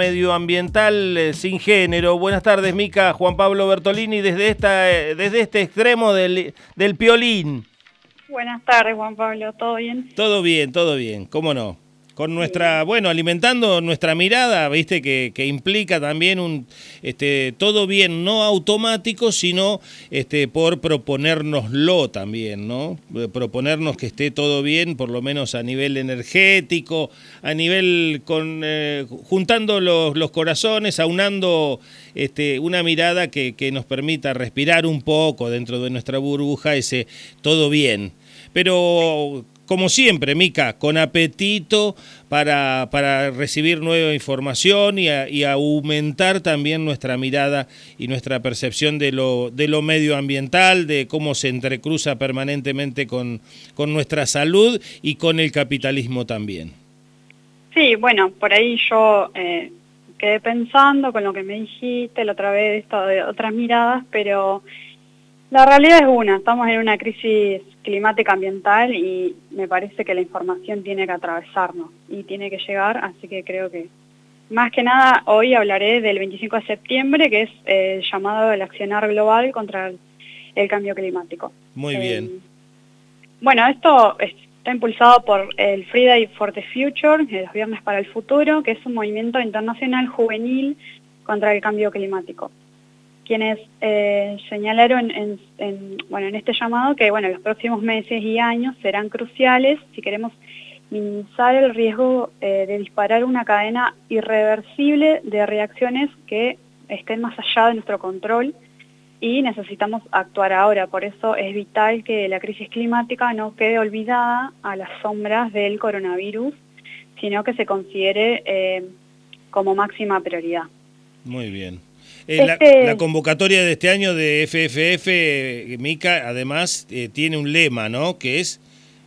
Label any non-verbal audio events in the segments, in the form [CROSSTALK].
medioambiental eh, sin género. Buenas tardes, Mica. Juan Pablo Bertolini, desde, esta, eh, desde este extremo del, del piolín. Buenas tardes, Juan Pablo. ¿Todo bien? Todo bien, todo bien. ¿Cómo no? Con nuestra, bueno, alimentando nuestra mirada, viste, que, que, implica también un, este, todo bien, no automático, sino este, por proponérnoslo también, ¿no? Eh, proponernos que esté todo bien, por lo menos a nivel energético, a nivel con, eh, juntando los, los, corazones, aunando este, una mirada que, que nos permita respirar un poco dentro de nuestra burbuja, ese todo bien. Pero como siempre, Mica, con apetito para, para recibir nueva información y, y, aumentar también nuestra mirada y nuestra percepción de lo, de lo medioambiental, de cómo se entrecruza permanentemente con, con nuestra salud y con el capitalismo también. Sí, bueno, por ahí yo eh, quedé pensando con lo que me dijiste la otra vez, esto de otras miradas, pero la realidad es una, estamos en una crisis climática ambiental y me parece que la información tiene que atravesarnos y tiene que llegar, así que creo que más que nada hoy hablaré del 25 de septiembre, que es eh, el llamado del accionar global contra el, el cambio climático. Muy bien. Eh, bueno, esto está impulsado por el Friday for the Future, los Viernes para el Futuro, que es un movimiento internacional juvenil contra el cambio climático quienes eh, señalaron en, en, bueno, en este llamado que bueno, los próximos meses y años serán cruciales si queremos minimizar el riesgo eh, de disparar una cadena irreversible de reacciones que estén más allá de nuestro control y necesitamos actuar ahora. Por eso es vital que la crisis climática no quede olvidada a las sombras del coronavirus, sino que se considere eh, como máxima prioridad. Muy bien. Eh, este... la, la, convocatoria de este año de FFF, Mica, además eh, tiene un lema, ¿no? Que es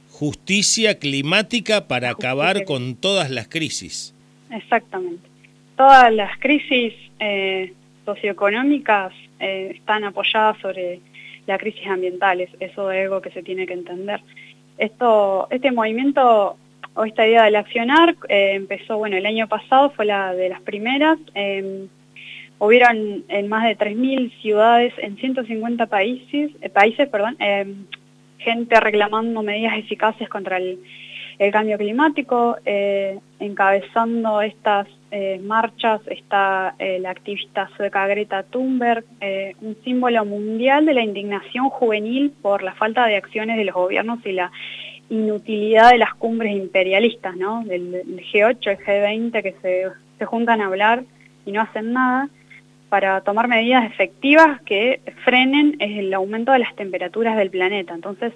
justicia climática para justicia. acabar con todas las crisis. Exactamente. Todas las crisis eh, socioeconómicas eh, están apoyadas sobre las crisis ambientales. Eso es algo que se tiene que entender. Esto, este movimiento o esta idea del accionar eh, empezó, bueno, el año pasado fue la de las primeras. Hubieron en más de 3.000 ciudades en 150 países, eh, países perdón, eh, gente reclamando medidas eficaces contra el, el cambio climático, eh, encabezando estas marchas está la activista sueca Greta Thunberg, un símbolo mundial de la indignación juvenil por la falta de acciones de los gobiernos y la inutilidad de las cumbres imperialistas, ¿no? Del, del G8, el G20, que se, se juntan a hablar y no hacen nada para tomar medidas efectivas que frenen el aumento de las temperaturas del planeta. Entonces,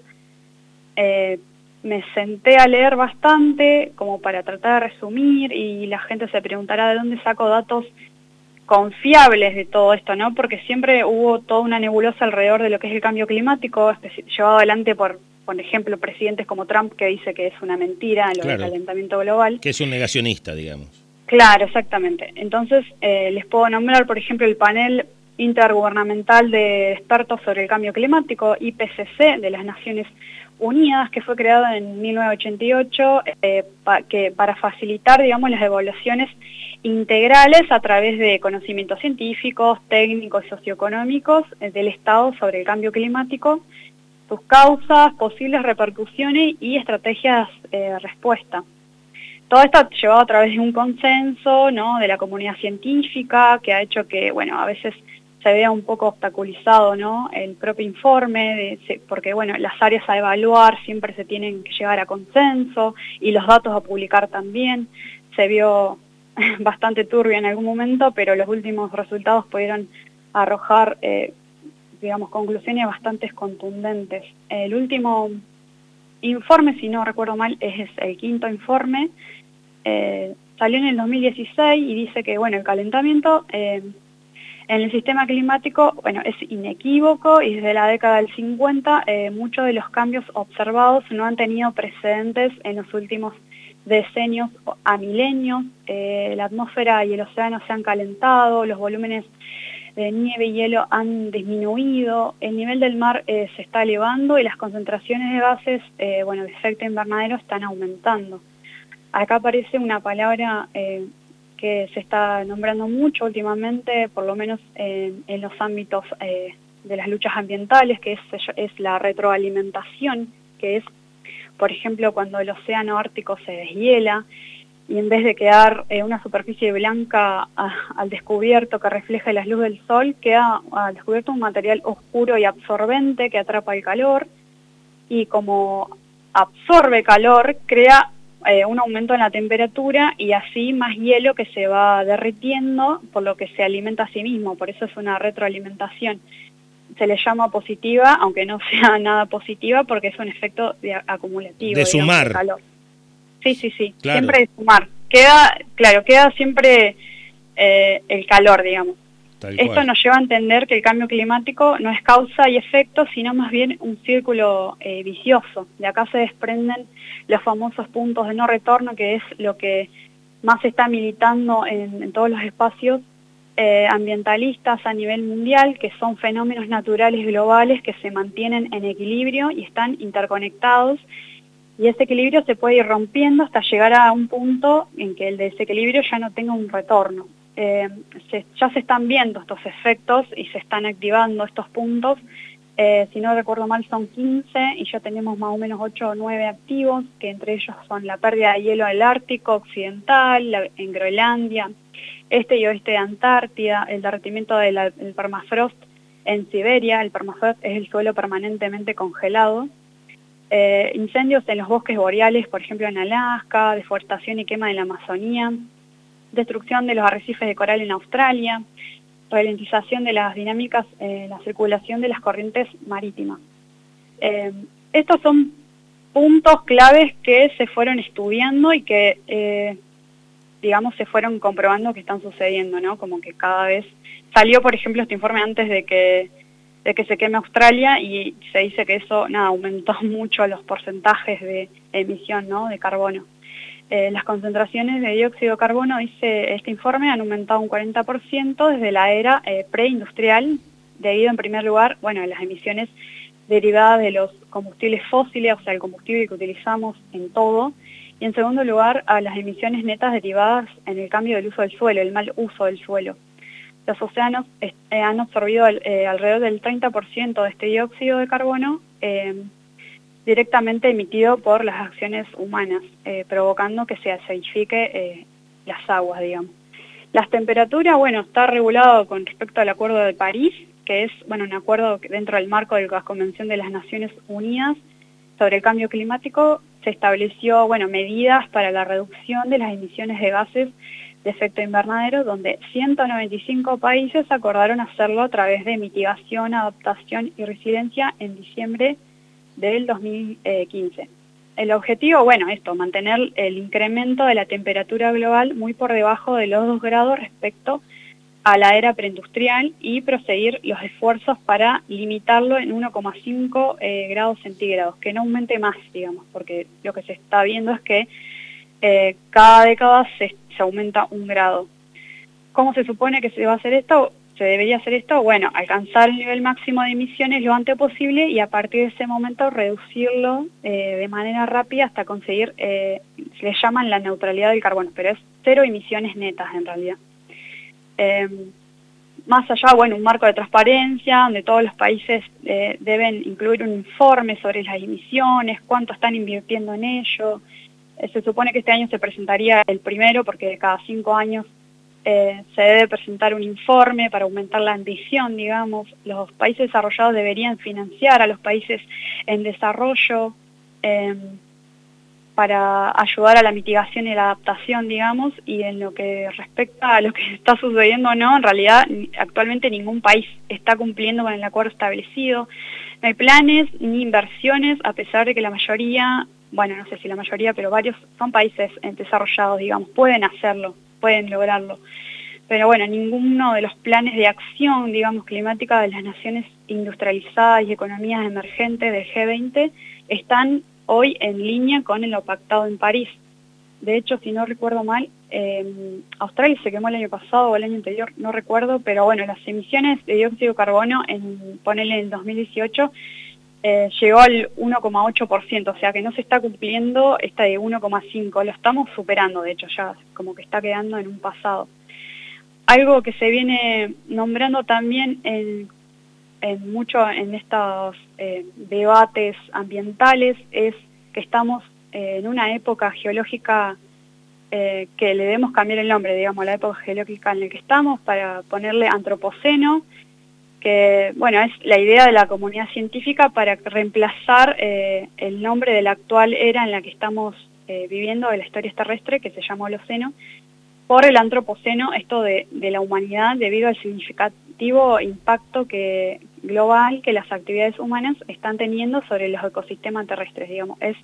eh, me senté a leer bastante como para tratar de resumir y la gente se preguntará de dónde saco datos confiables de todo esto, ¿no? Porque siempre hubo toda una nebulosa alrededor de lo que es el cambio climático, llevado adelante por, por ejemplo, presidentes como Trump, que dice que es una mentira lo claro, del calentamiento global. Que es un negacionista, digamos. Claro, exactamente. Entonces, eh, les puedo nombrar, por ejemplo, el panel intergubernamental de expertos sobre el cambio climático, IPCC, de las Naciones Unidas, que fue creado en 1988 eh, que para facilitar, digamos, las evaluaciones integrales a través de conocimientos científicos, técnicos y socioeconómicos eh, del Estado sobre el cambio climático, sus causas, posibles repercusiones y estrategias de respuesta. Todo esto llevado a través de un consenso, ¿no? De la comunidad científica, que ha hecho que, bueno, a veces se vea un poco obstaculizado, ¿no? El propio informe, porque, bueno, las áreas a evaluar siempre se tienen que llegar a consenso y los datos a publicar también. Se vio [LAUGHS] bastante turbio en algún momento, pero los últimos resultados pudieron arrojar, eh, digamos, conclusiones bastante contundentes. El último informe, si no recuerdo mal, es el quinto informe, eh, salió en el 2016 y dice que, bueno, el calentamiento eh, en el sistema climático, bueno, es inequívoco y desde la década del 50 eh, muchos de los cambios observados no han tenido precedentes en los últimos decenios a milenios, la atmósfera y el océano se han calentado, los volúmenes de nieve y hielo han disminuido, el nivel del mar se está elevando y las concentraciones de gases, bueno, de efecto invernadero están aumentando. Acá aparece una palabra eh, que se está nombrando mucho últimamente, por lo menos en, los ámbitos eh, de las luchas ambientales, que es, la retroalimentación, que es, por ejemplo, cuando el océano ártico se deshiela, y en vez de quedar eh, una superficie blanca al descubierto que refleja la luz del sol, queda al descubierto un material oscuro y absorbente que atrapa el calor y como absorbe calor, crea eh, un aumento en la temperatura y así más hielo que se va derritiendo, por lo que se alimenta a sí mismo, por eso es una retroalimentación. Se le llama positiva, aunque no [LAUGHS] sea nada positiva, porque es un efecto de acumulativo. De sumar. calor. Sí, sí, sí, siempre de sumar. Queda, claro, queda siempre eh, el calor, digamos. Esto nos lleva a entender que el cambio climático no es causa y efecto, sino más bien un círculo eh, vicioso. De acá se desprenden los famosos puntos de no retorno, que es lo que más se está militando en, todos los espacios eh, ambientalistas a nivel mundial, que son fenómenos naturales globales que se mantienen en equilibrio y están interconectados y ese equilibrio se puede ir rompiendo hasta llegar a un punto en que el desequilibrio ya no tenga un retorno. Eh, ya se están viendo estos efectos y se están activando estos puntos. Eh, si no recuerdo mal son 15 y ya tenemos más o menos 8 o 9 activos, que entre ellos son la pérdida de hielo del Ártico Occidental, en Groenlandia, este y oeste de Antártida, el derretimiento del permafrost en Siberia, el permafrost es el suelo permanentemente congelado, eh, incendios en los bosques boreales, por ejemplo en Alaska, deforestación y quema en la Amazonía, destrucción de los arrecifes de coral en Australia, ralentización de las dinámicas, eh, la circulación de las corrientes marítimas. Eh, estos son puntos claves que se fueron estudiando y que, digamos, se fueron comprobando que están sucediendo, ¿no? Como que cada vez salió, por ejemplo, este informe antes de que de que se queme Australia y se dice que eso nada, aumentó [LAUGHS] mucho los porcentajes de emisión ¿no? de carbono. Eh, las concentraciones de dióxido de carbono, dice este informe, han aumentado un 40% desde la era eh, preindustrial, debido en primer lugar bueno, a las emisiones derivadas de los combustibles fósiles, o sea, el combustible que utilizamos en todo, y en segundo lugar a las emisiones netas derivadas en el cambio del uso del suelo, el mal uso del suelo. Los océanos eh, han absorbido eh, alrededor del 30% de este dióxido de carbono eh, directamente emitido por las acciones humanas, provocando que se acidifique las aguas, digamos. Las temperaturas, bueno, está regulado con respecto al Acuerdo de París, que es, bueno, un acuerdo dentro del marco de la Convención de las Naciones Unidas sobre el Cambio Climático, se estableció, bueno, medidas para la reducción de las emisiones de gases de efecto invernadero, donde 195 países acordaron hacerlo a través de mitigación, adaptación y resiliencia en diciembre del 2015. El objetivo, bueno, esto, mantener el incremento de la temperatura global muy por debajo de los 2 grados respecto a la era preindustrial y proseguir los esfuerzos para limitarlo en 1,5 eh, grados centígrados, que no aumente más, digamos, porque lo que se está viendo es que eh, cada década se, aumenta un grado. ¿Cómo se supone que se va a hacer esto? ¿Se debería hacer esto? Bueno, alcanzar el nivel máximo de emisiones lo antes posible y a partir de ese momento reducirlo eh, de manera rápida hasta conseguir, eh, le llaman la neutralidad del carbono, pero es cero emisiones netas en realidad. Em, más allá, bueno, un marco de transparencia, donde todos los países eh, deben incluir un informe sobre las emisiones, cuánto están invirtiendo en ello, eh, se supone que este año se presentaría el primero porque cada cinco años eh, se debe presentar un informe para aumentar la ambición, digamos. Los países desarrollados deberían financiar a los países en desarrollo em, para ayudar a la mitigación y la adaptación, digamos, y en lo que respecta a lo que [LAUGHS] está sucediendo o no, en realidad actualmente ningún país está cumpliendo con el acuerdo establecido. No hay planes ni inversiones, a pesar de que la mayoría bueno, no sé si la mayoría, pero varios son países desarrollados, digamos, pueden hacerlo, pueden lograrlo. Pero bueno, ninguno de los planes de acción, digamos, climática de las naciones industrializadas y economías emergentes del G20 están hoy en línea con lo pactado en París. De hecho, si no recuerdo mal, eh, Australia se quemó el año pasado o el año anterior, no recuerdo, pero bueno, las emisiones de dióxido de carbono, en, ponele en el 2018, eh, llegó al 1,8%, o sea que no se está cumpliendo esta de 1,5%, lo estamos superando, de hecho ya como que está quedando en un pasado. Algo que se viene nombrando también en, en mucho en estos eh, debates ambientales es que estamos eh, en una época geológica que le debemos cambiar el nombre, digamos, la época geológica en la que estamos para ponerle antropoceno, que, bueno, es la idea de la comunidad científica para reemplazar eh, el nombre de la actual era en la que estamos eh, viviendo de la historia terrestre, que se llama Holoceno, por el antropoceno, esto de, la humanidad, debido al significativo impacto que, global que las actividades humanas están teniendo sobre los ecosistemas terrestres, digamos. Es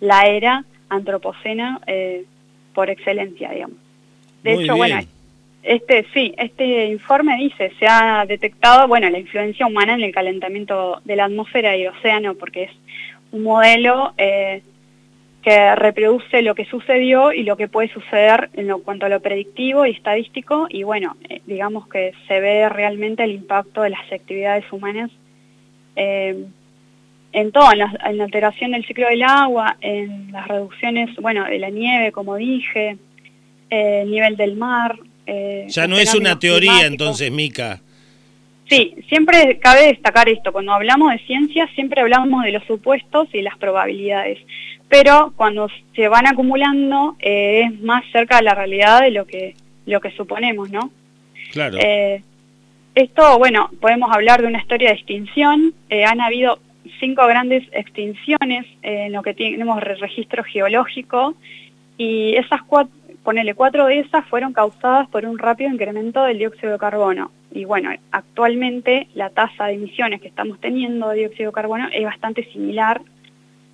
la era antropocena eh, por excelencia, digamos. De hecho, bueno, este, sí, este informe dice, se ha detectado, bueno, la influencia humana en el calentamiento de la atmósfera y el océano, porque es un modelo eh, que reproduce lo que sucedió y lo que puede suceder en lo, cuanto a lo predictivo y estadístico, y bueno, eh, digamos que se ve realmente el impacto de las actividades humanas eh, en todo, en la, en la alteración del ciclo del agua, en las reducciones, bueno, de la nieve, como dije, el nivel del mar, eh, ya no es una teoría entonces, Mica. Sí, siempre cabe destacar esto, cuando hablamos de ciencia siempre hablamos de los supuestos y las probabilidades, pero cuando se van acumulando eh, es más cerca de la realidad de lo que, lo que suponemos, ¿no? Claro. Eh, esto, bueno, podemos hablar de una historia de extinción, han habido cinco grandes extinciones en lo que tenemos registro geológico y esas cuatro, ponele, cuatro de esas fueron causadas por un rápido incremento del dióxido de carbono. Y bueno, actualmente la tasa de emisiones que estamos teniendo de dióxido de carbono es bastante similar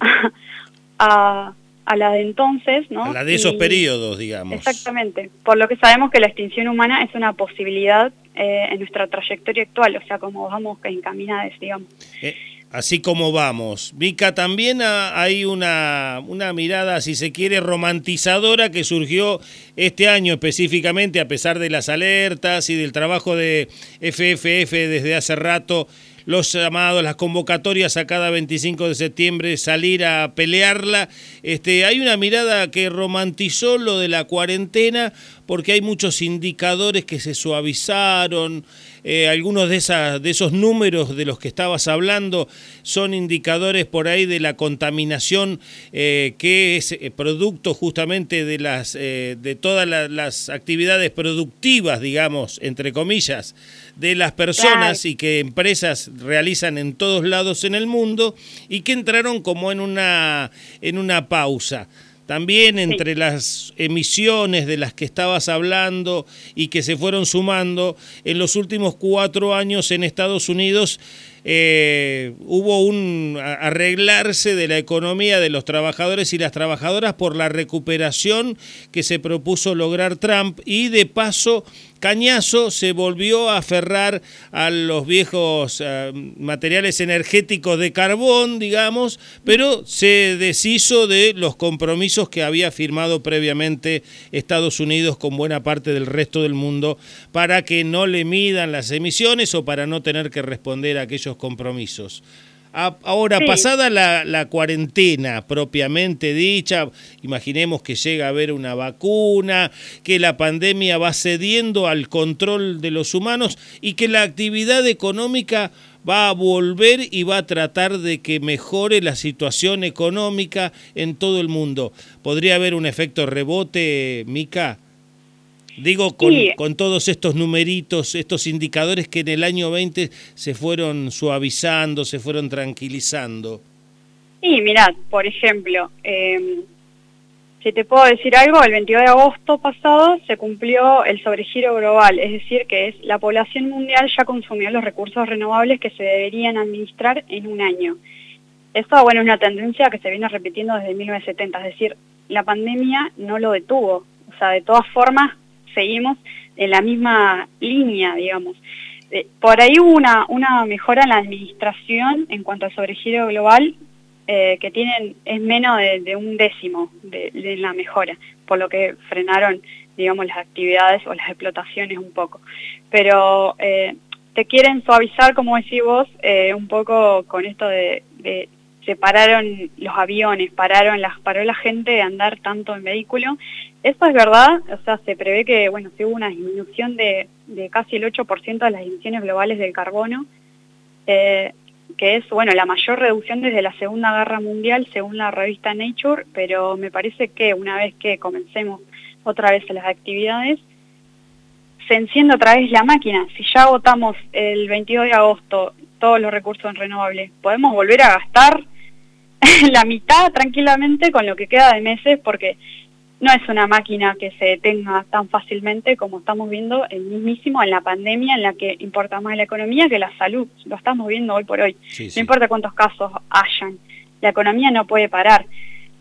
[LAUGHS] a, la de entonces, ¿no? A la de esos periodos, digamos. Exactamente. Por lo que sabemos que la extinción humana es una posibilidad eh, en nuestra trayectoria actual, o sea, como vamos encaminadas, digamos. Eh, así como vamos. Vika, también hay una, una, mirada, si se quiere, romantizadora que surgió este año específicamente, a pesar de las alertas y del trabajo de FFF desde hace rato los llamados, las convocatorias a cada 25 de septiembre, salir a pelearla. Este, hay una mirada que romantizó lo de la cuarentena porque hay muchos indicadores que se suavizaron, eh, algunos de, esas, de esos números de los que estabas hablando son indicadores por ahí de la contaminación eh, que es eh, producto justamente de, las, de todas las actividades productivas, digamos, entre comillas, de las personas y que empresas realizan en todos lados en el mundo y que entraron como en una, en una pausa. También entre las emisiones de las que estabas hablando y que se fueron sumando, en los últimos cuatro años en Estados Unidos eh, hubo un arreglarse de la economía de los trabajadores y las trabajadoras por la recuperación que se propuso lograr Trump y de paso Cañazo se volvió a aferrar a los viejos eh, materiales energéticos de carbón, digamos, pero se deshizo de los compromisos que había firmado previamente Estados Unidos con buena parte del resto del mundo para que no le midan las emisiones o para no tener que responder a aquellos compromisos. Ahora, pasada la, cuarentena propiamente dicha, imaginemos que llega a haber una vacuna, que la pandemia va cediendo al control de los humanos y que la actividad económica va a volver y va a tratar de que mejore la situación económica en todo el mundo. ¿Podría haber un efecto rebote, Mica? Digo, con, con, todos estos numeritos, estos indicadores que en el año 20 se fueron suavizando, se fueron tranquilizando. Sí, mirad, por ejemplo, eh, si te puedo decir algo, el 22 de agosto pasado se cumplió el sobregiro global, es decir, que es la población mundial ya consumió los recursos renovables que se deberían administrar en un año. Esto, bueno, es una tendencia que se viene repitiendo desde 1970, es decir, la pandemia no lo detuvo. O sea, de todas formas, seguimos en la misma línea, digamos. Eh, por ahí hubo una, una mejora en la administración en cuanto al sobregiro global, eh, que tienen es menos de, un décimo de, la mejora, por lo que frenaron, digamos, las actividades o las explotaciones un poco. Pero eh, te quieren suavizar, como decís vos, un poco con esto de, de, se pararon los aviones, pararon las, paró la gente de andar tanto en vehículo. Eso es verdad, o sea, se prevé que, bueno, se hubo una disminución de, de casi el 8% de las emisiones globales del carbono, eh, que es, bueno, la mayor reducción desde la Segunda Guerra Mundial, según la revista Nature, pero me parece que una vez que comencemos otra vez las actividades, se enciende otra vez la máquina. Si ya agotamos el 22 de agosto todos los recursos en renovables, podemos volver a gastar [LAUGHS] la mitad tranquilamente con lo que queda de meses porque no es una máquina que se detenga tan fácilmente como estamos viendo el mismísimo en la pandemia en la que importa más la economía que la salud. Lo estamos viendo hoy por hoy. No importa cuántos casos hayan. La economía no puede parar.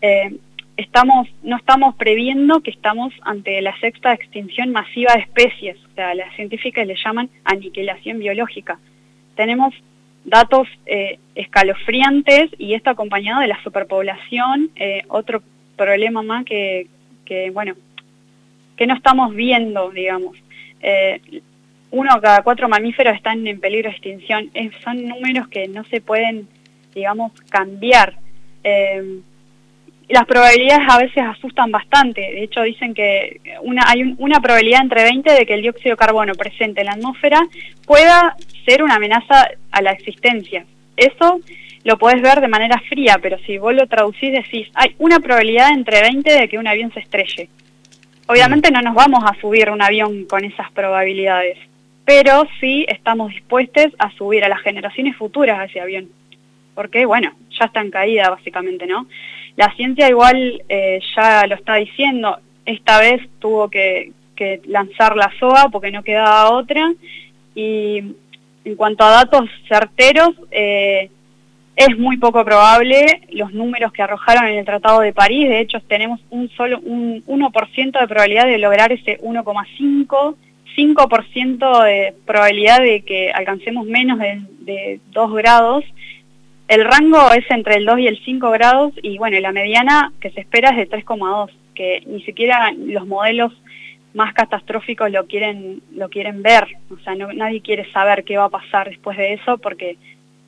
Eh, estamos, no estamos previendo que estamos ante la sexta extinción masiva de especies. O sea, las científicas le llaman aniquilación biológica. Tenemos datos eh, escalofriantes y esto acompañado de la superpoblación, eh, otro problema más que, que, bueno, que no estamos viendo, digamos. Eh, uno cada cuatro mamíferos están en peligro de extinción. son números que no se pueden, digamos, cambiar. Eh, las probabilidades a veces asustan bastante. De hecho, dicen que una, hay una probabilidad entre 20 de que el dióxido de carbono presente en la atmósfera pueda ser una amenaza a la existencia. Eso lo podés ver de manera fría, pero si vos lo traducís decís, hay una probabilidad entre 20 de que un avión se estrelle. Obviamente no nos vamos a subir un avión con esas probabilidades, pero sí estamos dispuestos a subir a las generaciones futuras a ese avión. Porque, bueno, ya está en caída básicamente, ¿no? La ciencia igual eh, ya lo está diciendo, esta vez tuvo que, que lanzar la SOA porque no quedaba otra, y en cuanto a datos certeros, eh, es muy poco probable los números que arrojaron en el Tratado de París, de hecho tenemos un solo un 1% de probabilidad de lograr ese 1,5, 5% de probabilidad de que alcancemos menos de, de 2 grados. El rango es entre el 2 y el 5 grados y bueno, la mediana que se espera es de 3,2, que ni siquiera los modelos más catastróficos lo quieren lo quieren ver, o sea, nadie quiere saber qué va a pasar después de eso porque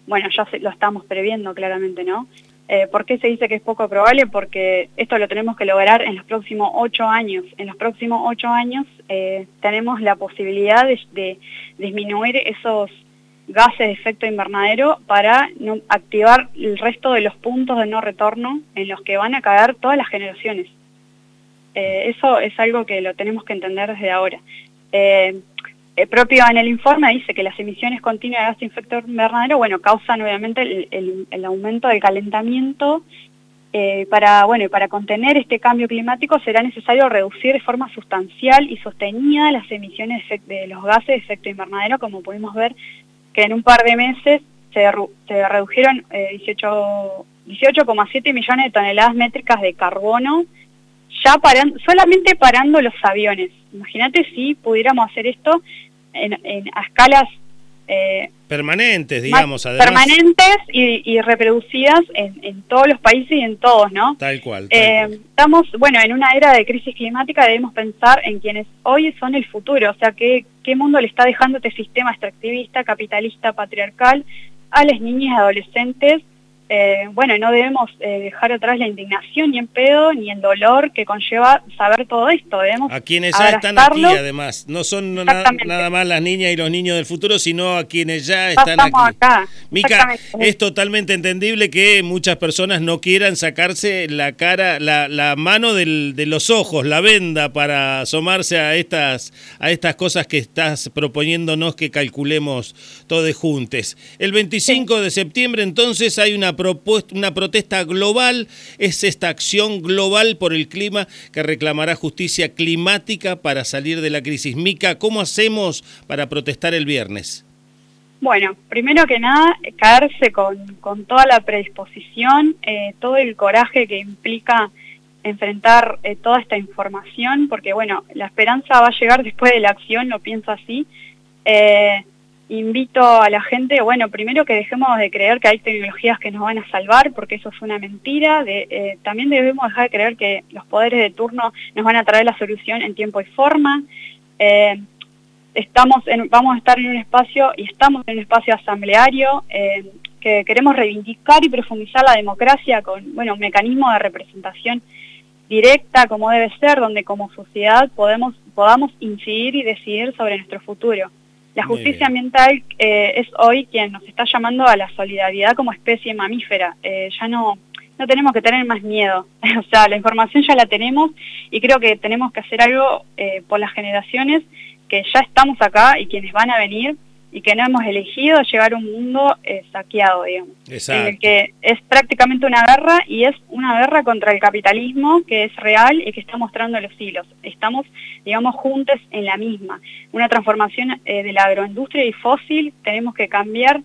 bueno, ya lo estamos previendo claramente, ¿no? Eh, ¿Por qué se dice que es poco probable? Porque esto lo tenemos que lograr en los próximos ocho años. En los próximos ocho años eh, tenemos la posibilidad de, disminuir esos gases de efecto invernadero para no, activar el resto de los puntos de no retorno en los que van a caer todas las generaciones. Eh, eso es algo que lo tenemos que entender desde ahora. Eh, el propio en el informe dice que las emisiones continuas de gas de efecto invernadero, bueno, causan obviamente el, aumento del calentamiento. Eh, para, bueno, para contener este cambio climático será necesario reducir de forma sustancial y sostenida las emisiones de, los gases de efecto invernadero, como pudimos ver que en un par de meses se, redujeron 18,7 eh, millones de toneladas métricas de carbono, ya paran, solamente parando los aviones. Imagínate si pudiéramos hacer esto en, a escalas eh, permanentes, digamos, además. Permanentes y, reproducidas en, todos los países y en todos, ¿no? Tal cual. Eh, estamos, bueno, en una era de crisis climática debemos pensar en quienes hoy son el futuro, o sea, qué, qué mundo le está dejando este sistema extractivista, capitalista, patriarcal a las niñas y adolescentes eh, bueno, no debemos eh, dejar atrás la indignación ni en pedo ni el dolor que conlleva saber todo esto. Debemos a quienes ya están aquí, además. No son nada más las niñas y los niños del futuro, sino a quienes ya están aquí. Acá. Mica, es totalmente entendible que muchas personas no quieran sacarse la cara, la, la mano del, de los ojos, la venda para asomarse a estas, a estas cosas que estás proponiéndonos que calculemos todos juntos. El 25 de septiembre entonces hay una propuesta, una protesta global, es esta acción global por el clima que reclamará justicia climática para salir de la crisis. Mica, ¿cómo hacemos para protestar el viernes? Bueno, primero que nada, caerse con, toda la predisposición, eh, todo el coraje que implica enfrentar eh, toda esta información, porque bueno, la esperanza va a llegar [LAUGHS] después de la acción, lo pienso así. Eh, invito a la gente, bueno, primero que dejemos de creer que hay tecnologías que nos van a salvar, porque eso es una mentira. De, eh, también debemos dejar de creer que los poderes de turno nos van a traer la solución en tiempo y forma. Eh, estamos vamos a estar en un espacio, y estamos en un espacio asambleario, eh, que queremos reivindicar y profundizar la democracia con, bueno, un mecanismo de representación directa como debe ser, donde como sociedad podemos, podamos incidir y decidir sobre nuestro futuro. La justicia ambiental eh, es hoy quien nos está llamando a la solidaridad como especie mamífera. Eh, ya no, no tenemos que tener más miedo. [LAUGHS] o sea, la información ya la tenemos y creo que tenemos que hacer algo eh, por las generaciones que ya estamos acá y quienes van a venir y que no hemos elegido llegar a un mundo eh, saqueado, digamos. En el que es prácticamente una guerra y es una guerra contra el capitalismo que es real y que está mostrando los hilos. Estamos, digamos, juntos en la misma. Una transformación eh, de la agroindustria y fósil, tenemos que cambiar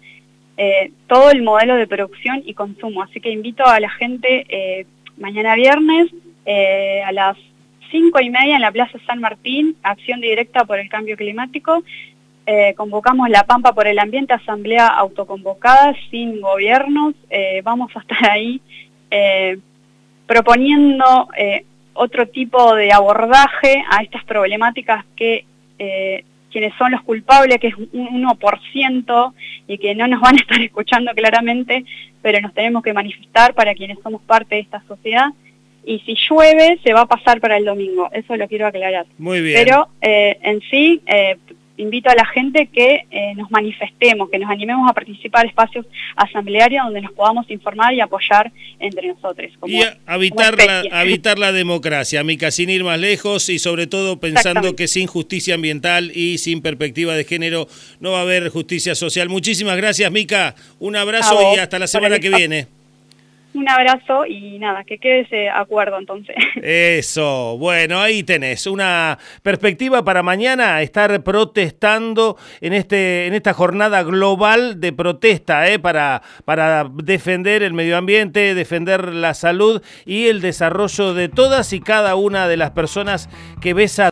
eh, todo el modelo de producción y consumo. Así que invito a la gente mañana viernes a las cinco y media en la Plaza San Martín, acción directa por el cambio climático, eh, convocamos La Pampa por el Ambiente, asamblea autoconvocada, sin gobiernos, eh, vamos a estar ahí eh, proponiendo otro tipo de abordaje a estas problemáticas que quienes son los culpables, que es un 1% y que no nos van a estar [LAUGHS] escuchando claramente, pero nos tenemos que manifestar para quienes somos parte de esta sociedad. Y si llueve, se va a pasar para el domingo, eso lo quiero aclarar. Muy bien. Pero en sí, invito a la gente que eh, nos manifestemos, que nos animemos a participar en espacios asamblearios donde nos podamos informar y apoyar entre nosotros. y habitar la, habitar la democracia, Mica, sin ir más lejos y sobre todo pensando que sin justicia ambiental y sin perspectiva de género no va a haber justicia social. Muchísimas gracias, Mica. Un abrazo y hasta la semana que viene. Un abrazo y nada, que quede ese acuerdo entonces. [LAUGHS] Eso, bueno, ahí tenés una perspectiva para mañana, estar protestando en, este, en esta jornada global de protesta ¿eh? para, para defender el medio ambiente, defender la salud y el desarrollo de todas y cada una de las personas que besa